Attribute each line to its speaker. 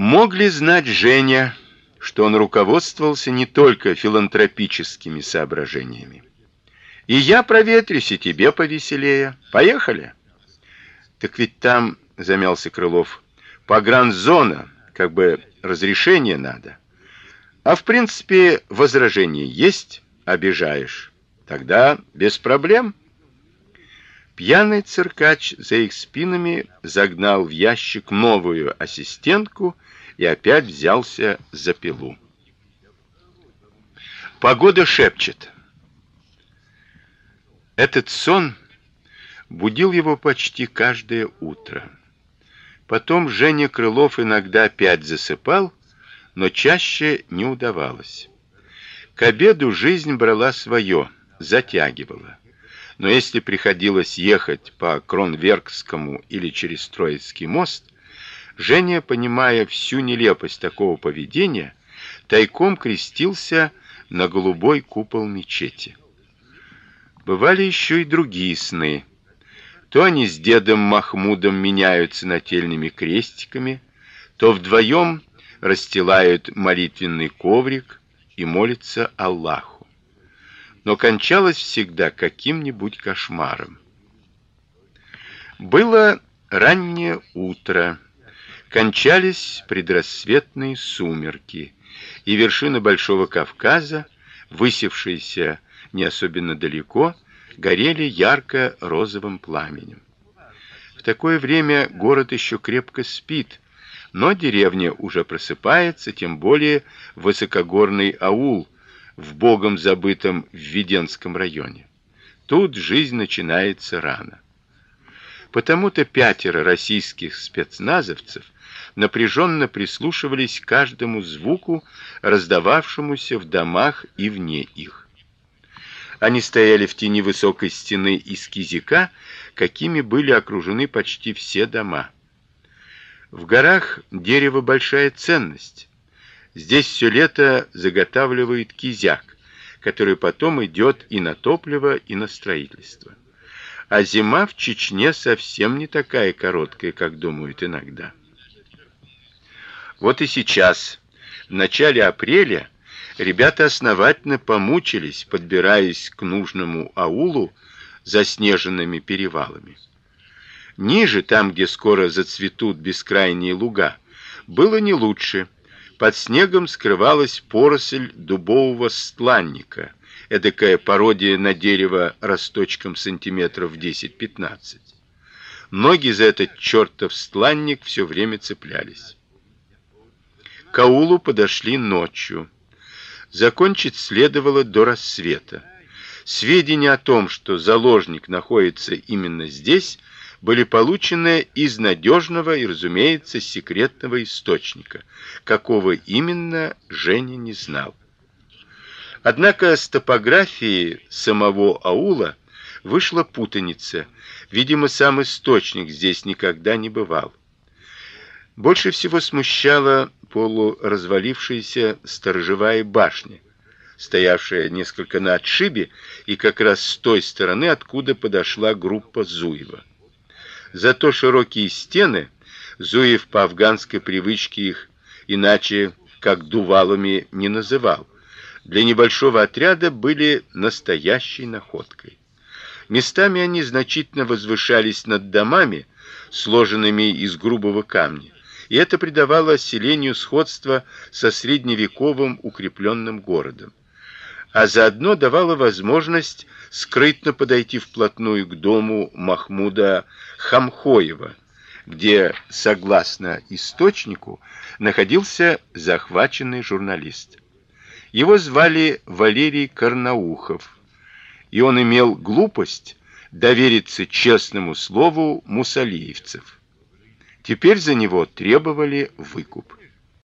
Speaker 1: Мог ли знать Женя, что он руководствовался не только филантропическими соображениями? И я проветрюсь, и тебе повеселее. Поехали. Так ведь там, замялся Крылов, погранзона, как бы разрешение надо. А в принципе, возражение есть, обижаешь. Тогда без проблем. Пьяный циркач за их спинами загнал в ящик новую ассистентку и опять взялся за пилу. Погода шепчет. Этот сон будил его почти каждое утро. Потом Женя Крылов иногда опять засыпал, но чаще не удавалось. К обеду жизнь брала свое, затягивала. Но если приходилось ехать по Кронверкскому или через Троицкий мост, Женя, понимая всю нелепость такого поведения, тайком крестился на голубой купол мечети. Бывали еще и другие сны. То они с дедом Махмудом меняются нательными крестиками, то вдвоем расстилают молитвенный коврик и молятся Аллаху но кончалось всегда каким-нибудь кошмаром. Было раннее утро, кончались предрассветные сумерки, и вершины большого Кавказа, высевшиеся не особенно далеко, горели ярко-розовым пламенем. В такое время город еще крепко спит, но деревня уже просыпается, тем более высокогорный аул в богом забытом Введенском районе. Тут жизнь начинается рано. Потому-то пятеро российских спецназовцев напряженно прислушивались к каждому звуку, раздававшемуся в домах и вне их. Они стояли в тени высокой стены из кизика, какими были окружены почти все дома. В горах дерево большая ценность. Здесь все лето заготавливают кизяк, который потом идет и на топливо, и на строительство. А зима в Чечне совсем не такая короткая, как думают иногда. Вот и сейчас, в начале апреля, ребята основательно помучились, подбираясь к нужному аулу заснеженными перевалами. Ниже, там, где скоро зацветут бескрайние луга, было не лучше. Под снегом скрывалась поросль дубового стланника, эдакая пародия на дерево росточком сантиметров 10-15. Ноги за этот чертов стланник все время цеплялись. К аулу подошли ночью. Закончить следовало до рассвета. Сведения о том, что заложник находится именно здесь, были получены из надежного и, разумеется, секретного источника. Какого именно, Женя не знал. Однако с топографией самого аула вышла путаница. Видимо, сам источник здесь никогда не бывал. Больше всего смущала полуразвалившаяся сторожевая башня, стоявшая несколько на отшибе и как раз с той стороны, откуда подошла группа Зуева. Зато широкие стены Зуев по афганской привычке их иначе как дувалами не называл. Для небольшого отряда были настоящей находкой. Местами они значительно возвышались над домами, сложенными из грубого камня, и это придавало селению сходство со средневековым укрепленным городом а заодно давало возможность скрытно подойти вплотную к дому Махмуда Хамхоева, где, согласно источнику, находился захваченный журналист. Его звали Валерий Карнаухов, и он имел глупость довериться честному слову мусалиевцев. Теперь за него требовали выкуп.